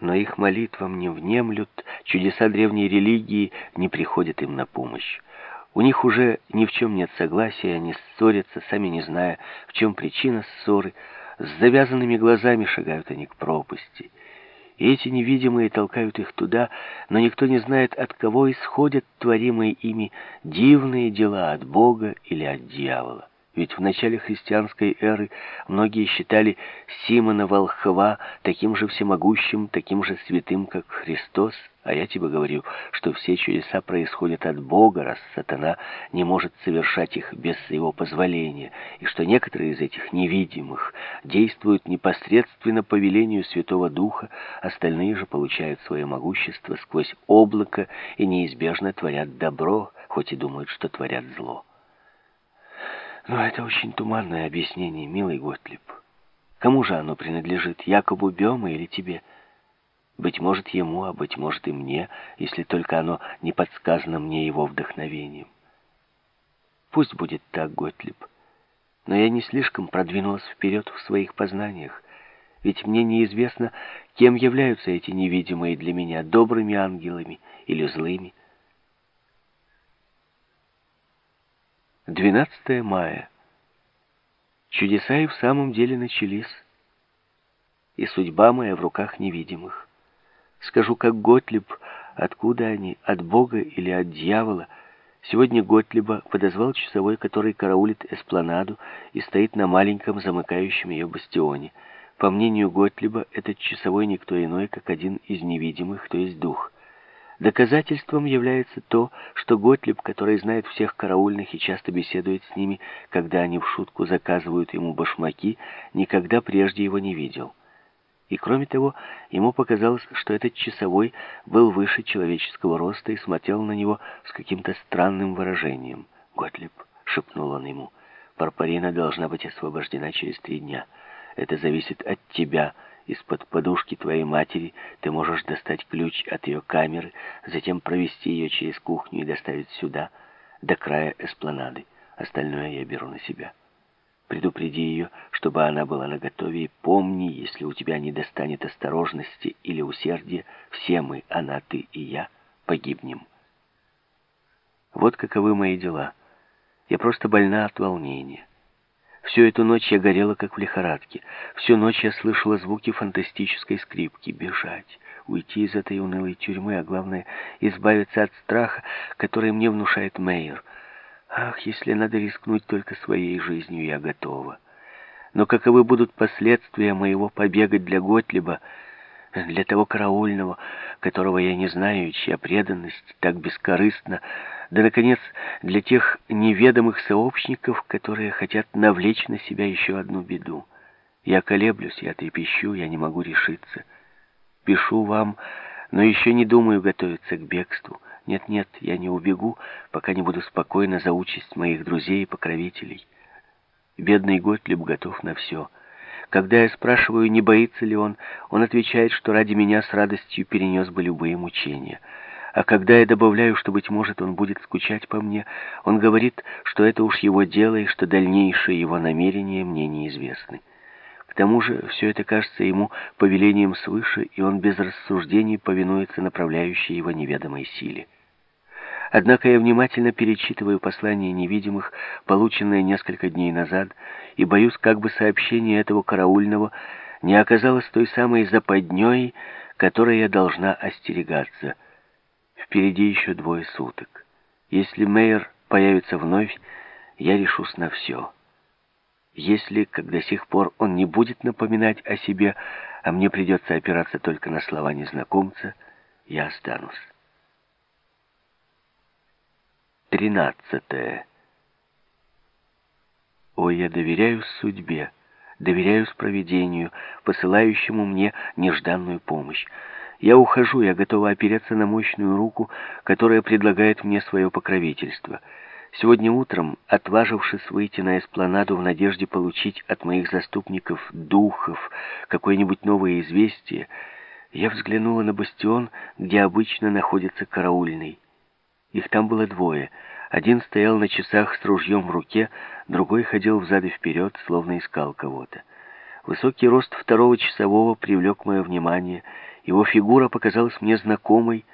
Но их молитвам не внемлют, чудеса древней религии не приходят им на помощь. У них уже ни в чем нет согласия, они ссорятся, сами не зная, в чем причина ссоры. С завязанными глазами шагают они к пропасти. И эти невидимые толкают их туда, но никто не знает, от кого исходят творимые ими дивные дела, от Бога или от дьявола. Ведь в начале христианской эры многие считали Симона Волхва таким же всемогущим, таким же святым, как Христос. А я тебе говорю, что все чудеса происходят от Бога, раз сатана не может совершать их без его позволения, и что некоторые из этих невидимых действуют непосредственно по велению Святого Духа, остальные же получают свое могущество сквозь облако и неизбежно творят добро, хоть и думают, что творят зло. Но это очень туманное объяснение, милый Готлиб. Кому же оно принадлежит, Якобу Бема или тебе? Быть может, ему, а быть может и мне, если только оно не подсказано мне его вдохновением. Пусть будет так, Готлиб. Но я не слишком продвинулась вперед в своих познаниях, ведь мне неизвестно, кем являются эти невидимые для меня, добрыми ангелами или злыми. 12 мая. Чудеса и в самом деле начались, и судьба моя в руках невидимых. Скажу, как Готлиб, откуда они, от Бога или от дьявола. Сегодня Готлиба подозвал часовой, который караулит эспланаду и стоит на маленьком замыкающем ее бастионе. По мнению Готлиба, этот часовой никто иной, как один из невидимых, то есть дух — Доказательством является то, что Готлиб, который знает всех караульных и часто беседует с ними, когда они в шутку заказывают ему башмаки, никогда прежде его не видел. И кроме того, ему показалось, что этот часовой был выше человеческого роста и смотрел на него с каким-то странным выражением. «Готлиб», — шепнул он ему, — «Парпарина должна быть освобождена через три дня. Это зависит от тебя». Из-под подушки твоей матери ты можешь достать ключ от ее камеры, затем провести ее через кухню и доставить сюда, до края эспланады. Остальное я беру на себя. Предупреди ее, чтобы она была наготове, и помни, если у тебя не достанет осторожности или усердия, все мы, она, ты и я, погибнем. Вот каковы мои дела. Я просто больна от волнения. Всю эту ночь я горела, как в лихорадке. Всю ночь я слышала звуки фантастической скрипки. Бежать, уйти из этой унылой тюрьмы, а главное, избавиться от страха, который мне внушает Мейер. Ах, если надо рискнуть только своей жизнью, я готова. Но каковы будут последствия моего побега для Готлиба, для того караульного, которого я не знаю, чья преданность так бескорыстна, да, наконец, для тех неведомых сообщников, которые хотят навлечь на себя еще одну беду. Я колеблюсь, я трепещу, я не могу решиться. Пишу вам, но еще не думаю готовиться к бегству. Нет-нет, я не убегу, пока не буду спокойна за участь моих друзей и покровителей. Бедный Готлиб готов на все. Когда я спрашиваю, не боится ли он, он отвечает, что ради меня с радостью перенес бы любые мучения. А когда я добавляю, что, быть может, он будет скучать по мне, он говорит, что это уж его дело и что дальнейшие его намерения мне неизвестны. К тому же все это кажется ему повелением свыше, и он без рассуждений повинуется направляющей его неведомой силе. Однако я внимательно перечитываю послание невидимых, полученное несколько дней назад, и боюсь, как бы сообщение этого караульного не оказалось той самой западней, которой я должна остерегаться — Впереди еще двое суток. Если Мейер появится вновь, я решусь на все. Если, как до сих пор, он не будет напоминать о себе, а мне придется опираться только на слова незнакомца, я останусь. Тринадцатое. Ой, я доверяю судьбе, доверяю провидению, посылающему мне нежданную помощь. Я ухожу, я готова опереться на мощную руку, которая предлагает мне свое покровительство. Сегодня утром, отважившись выйти на эспланаду в надежде получить от моих заступников духов какое-нибудь новое известие, я взглянула на бастион, где обычно находится караульный. Их там было двое. Один стоял на часах с ружьем в руке, другой ходил взад и вперед, словно искал кого-то. Высокий рост второго часового привлек мое внимание — Его фигура показалась мне знакомой,